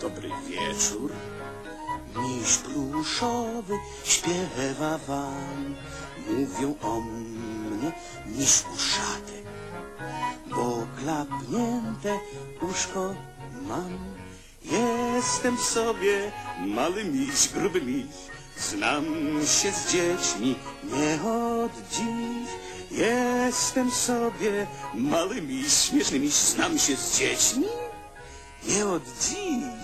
dobry wieczór. Miś pluszowy śpiewa wam, mówią o mnie miś uszaty, bo klapnięte uszko mam. Jestem sobie mały miś, gruby miś, znam się z dziećmi nie od dziś. Jestem sobie mały miś, śmieszny miś, znam się z dziećmi nie od dziś.